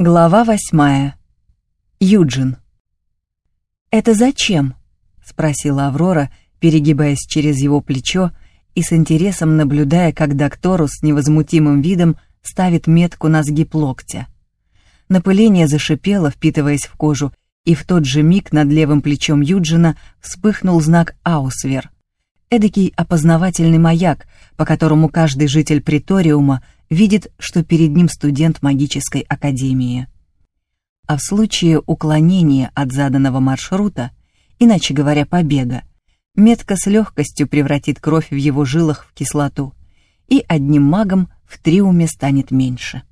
Глава восьмая. Юджин. «Это зачем?» — спросила Аврора, перегибаясь через его плечо и с интересом наблюдая, как доктору с невозмутимым видом ставит метку на сгиб локтя. Напыление зашипело, впитываясь в кожу, и в тот же миг над левым плечом Юджина вспыхнул знак «Аусвер», эдакий опознавательный маяк, по которому каждый житель Приториума видит, что перед ним студент магической академии. А в случае уклонения от заданного маршрута, иначе говоря, побега, метка с легкостью превратит кровь в его жилах в кислоту, и одним магом в триуме станет меньше.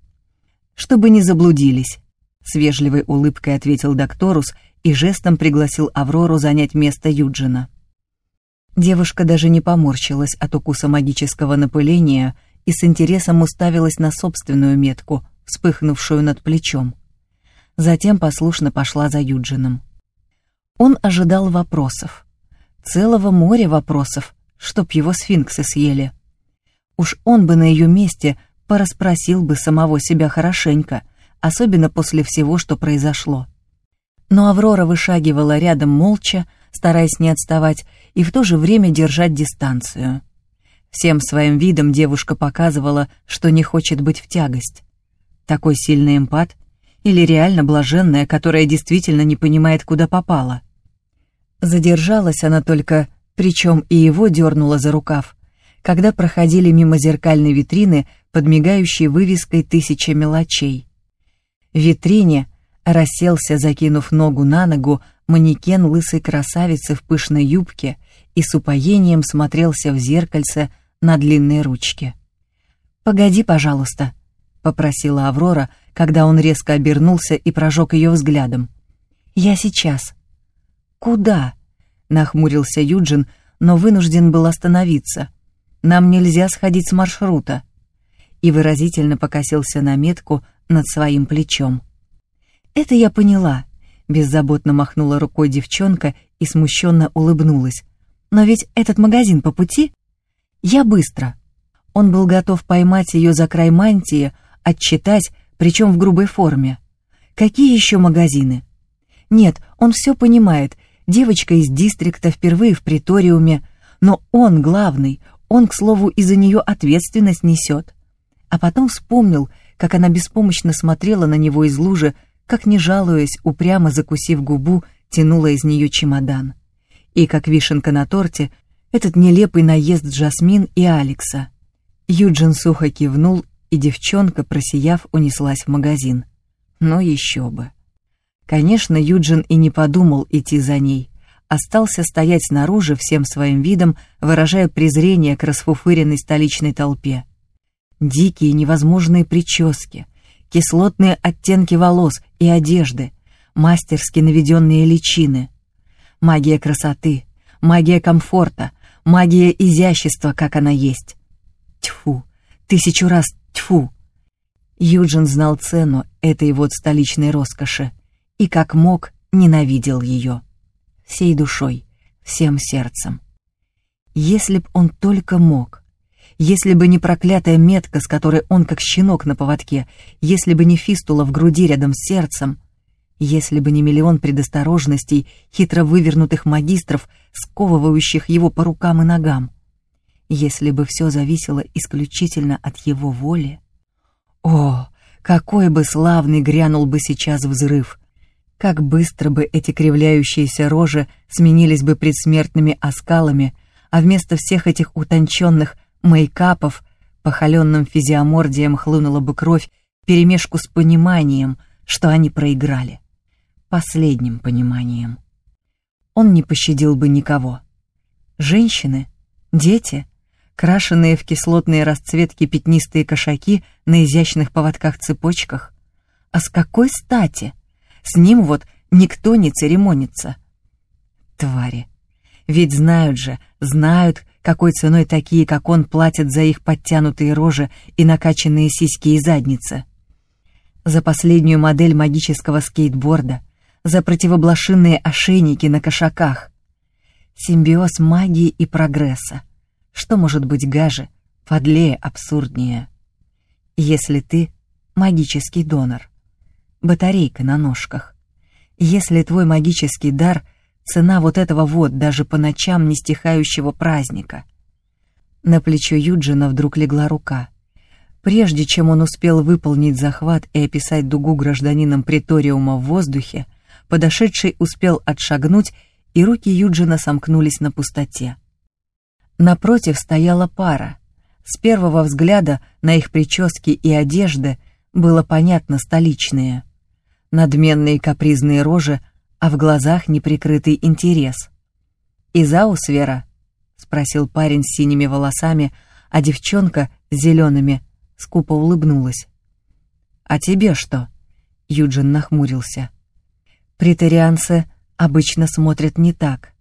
Чтобы не заблудились, с вежливой улыбкой ответил докторус и жестом пригласил Аврору занять место Юджина. Девушка даже не поморщилась от укуса магического напыления и с интересом уставилась на собственную метку, вспыхнувшую над плечом. Затем послушно пошла за Юджином. Он ожидал вопросов. Целого моря вопросов, чтоб его сфинксы съели. Уж он бы на ее месте порасспросил бы самого себя хорошенько, особенно после всего, что произошло. Но Аврора вышагивала рядом молча, стараясь не отставать и в то же время держать дистанцию. Всем своим видом девушка показывала, что не хочет быть в тягость. Такой сильный эмпат или реально блаженная, которая действительно не понимает, куда попала. Задержалась она только, причем и его дернула за рукав, когда проходили мимо зеркальной витрины под вывеской «Тысяча мелочей». В витрине расселся, закинув ногу на ногу, манекен лысой красавицы в пышной юбке и с упоением смотрелся в зеркальце на длинной ручке. «Погоди, пожалуйста», — попросила Аврора, когда он резко обернулся и прожег ее взглядом. «Я сейчас». «Куда?» — нахмурился Юджин, но вынужден был остановиться. «Нам нельзя сходить с маршрута». И выразительно покосился на метку над своим плечом. «Это я поняла», — беззаботно махнула рукой девчонка и смущенно улыбнулась. «Но ведь этот магазин по пути?» «Я быстро». Он был готов поймать ее за край мантии, отчитать, причем в грубой форме. «Какие еще магазины?» «Нет, он все понимает. Девочка из дистрикта впервые в приториуме. Но он главный, он, к слову, из-за нее ответственность несет». А потом вспомнил, как она беспомощно смотрела на него из лужи, как не жалуясь, упрямо закусив губу, тянула из нее чемодан. И как вишенка на торте, этот нелепый наезд Джасмин и Алекса. Юджин сухо кивнул, и девчонка, просияв, унеслась в магазин. Но еще бы. Конечно, Юджин и не подумал идти за ней. Остался стоять снаружи всем своим видом, выражая презрение к расфуфыренной столичной толпе. Дикие невозможные прически — кислотные оттенки волос и одежды, мастерски наведенные личины. Магия красоты, магия комфорта, магия изящества, как она есть. Тьфу, тысячу раз тьфу. Юджин знал цену этой вот столичной роскоши и, как мог, ненавидел ее. Всей душой, всем сердцем. Если б он только мог — если бы не проклятая метка, с которой он как щенок на поводке, если бы не фистула в груди рядом с сердцем, если бы не миллион предосторожностей, хитро вывернутых магистров, сковывающих его по рукам и ногам, если бы все зависело исключительно от его воли. О, какой бы славный грянул бы сейчас взрыв! Как быстро бы эти кривляющиеся рожи сменились бы предсмертными оскалами, а вместо всех этих утонченных, мейкапов, по холеным физиомордиям хлынула бы кровь перемешку с пониманием, что они проиграли. Последним пониманием. Он не пощадил бы никого. Женщины, дети, крашенные в кислотные расцветки пятнистые кошаки на изящных поводках-цепочках. А с какой стати? С ним вот никто не церемонится. Твари. Ведь знают же, знают, какой ценой такие, как он, платят за их подтянутые рожи и накачанные сиськи и задницы. За последнюю модель магического скейтборда, за противоблошинные ошейники на кошаках. Симбиоз магии и прогресса. Что может быть гаже, подлее, абсурднее? Если ты магический донор. батарейка на ножках. Если твой магический дар — цена вот этого вот, даже по ночам не стихающего праздника. На плечо Юджина вдруг легла рука. Прежде чем он успел выполнить захват и описать дугу гражданином Приториума в воздухе, подошедший успел отшагнуть, и руки Юджина сомкнулись на пустоте. Напротив стояла пара. С первого взгляда на их прически и одежды было понятно столичные. Надменные капризные рожи, а в глазах неприкрытый интерес. «Из Аусвера?» — спросил парень с синими волосами, а девчонка с зелеными скупо улыбнулась. «А тебе что?» — Юджин нахмурился. Притарианцы обычно смотрят не так.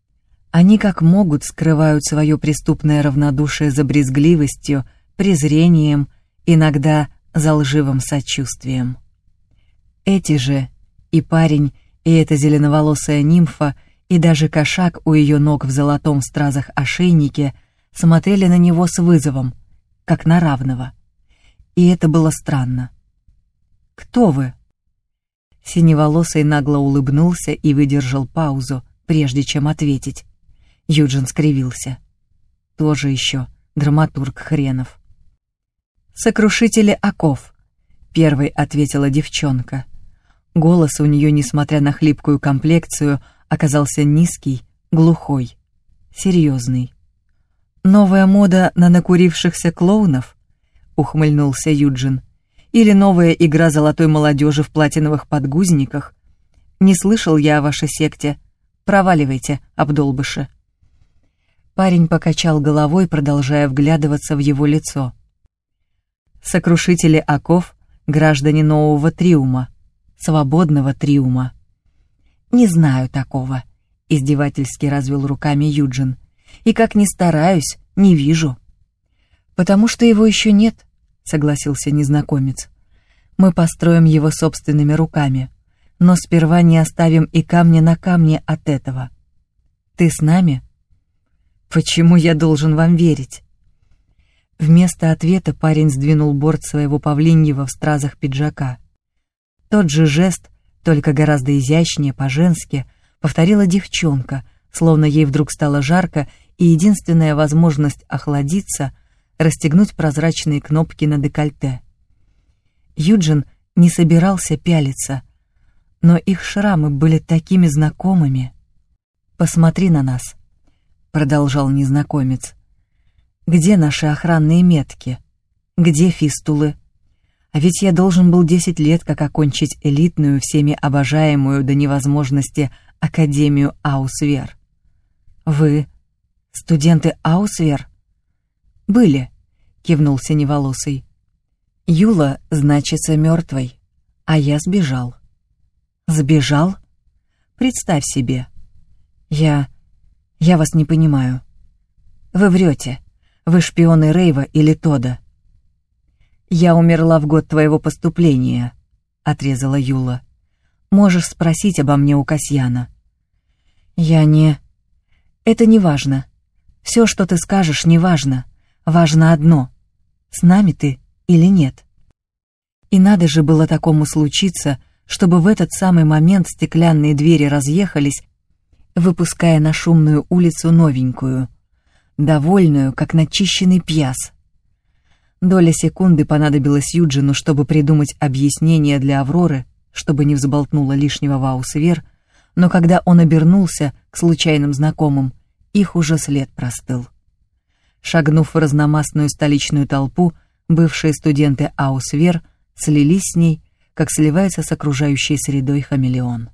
Они как могут скрывают свое преступное равнодушие за брезгливостью, презрением, иногда за лживым сочувствием. Эти же, и парень, и эта зеленоволосая нимфа, и даже кошак у ее ног в золотом стразах ошейнике смотрели на него с вызовом, как на равного. И это было странно. «Кто вы?» Синеволосый нагло улыбнулся и выдержал паузу, прежде чем ответить. Юджин скривился. Тоже еще драматург хренов. «Сокрушители оков», — первой ответила девчонка. Голос у нее, несмотря на хлипкую комплекцию, оказался низкий, глухой, серьезный. «Новая мода на накурившихся клоунов?» — ухмыльнулся Юджин. Или новая игра золотой молодежи в платиновых подгузниках. Не слышал я о вашей секте. Проваливайте, обдолбыши. Парень покачал головой, продолжая вглядываться в его лицо. Сокрушители оков — граждане нового триума, свободного триума. «Не знаю такого», — издевательски развел руками Юджин. «И как ни стараюсь, не вижу». «Потому что его еще нет», согласился незнакомец. Мы построим его собственными руками, но сперва не оставим и камня на камне от этого. Ты с нами? Почему я должен вам верить? Вместо ответа парень сдвинул борт своего павлиньего в стразах пиджака. Тот же жест, только гораздо изящнее, по-женски, повторила девчонка, словно ей вдруг стало жарко, и единственная возможность охладиться — расстегнуть прозрачные кнопки на декольте. Юджин не собирался пялиться, но их шрамы были такими знакомыми. «Посмотри на нас», — продолжал незнакомец. «Где наши охранные метки? Где фистулы? А ведь я должен был десять лет как окончить элитную, всеми обожаемую до невозможности Академию Аусвер. Вы студенты Аусвер?» «Были», — кивнул Синеволосый. «Юла значится мертвой, а я сбежал». «Сбежал? Представь себе». «Я... я вас не понимаю». «Вы врете. Вы шпионы Рейва или Тода». «Я умерла в год твоего поступления», — отрезала Юла. «Можешь спросить обо мне у Касьяна». «Я не...» «Это не важно. Все, что ты скажешь, не важно. Важно одно — с нами ты или нет. И надо же было такому случиться, чтобы в этот самый момент стеклянные двери разъехались, выпуская на шумную улицу новенькую, довольную, как начищенный пьяс. Доля секунды понадобилась Юджину, чтобы придумать объяснение для Авроры, чтобы не взболтнула лишнего Ваусвер, но когда он обернулся к случайным знакомым, их уже след простыл. Шагнув в разномастную столичную толпу, бывшие студенты Аусвер слились с ней, как сливается с окружающей средой хамелеон.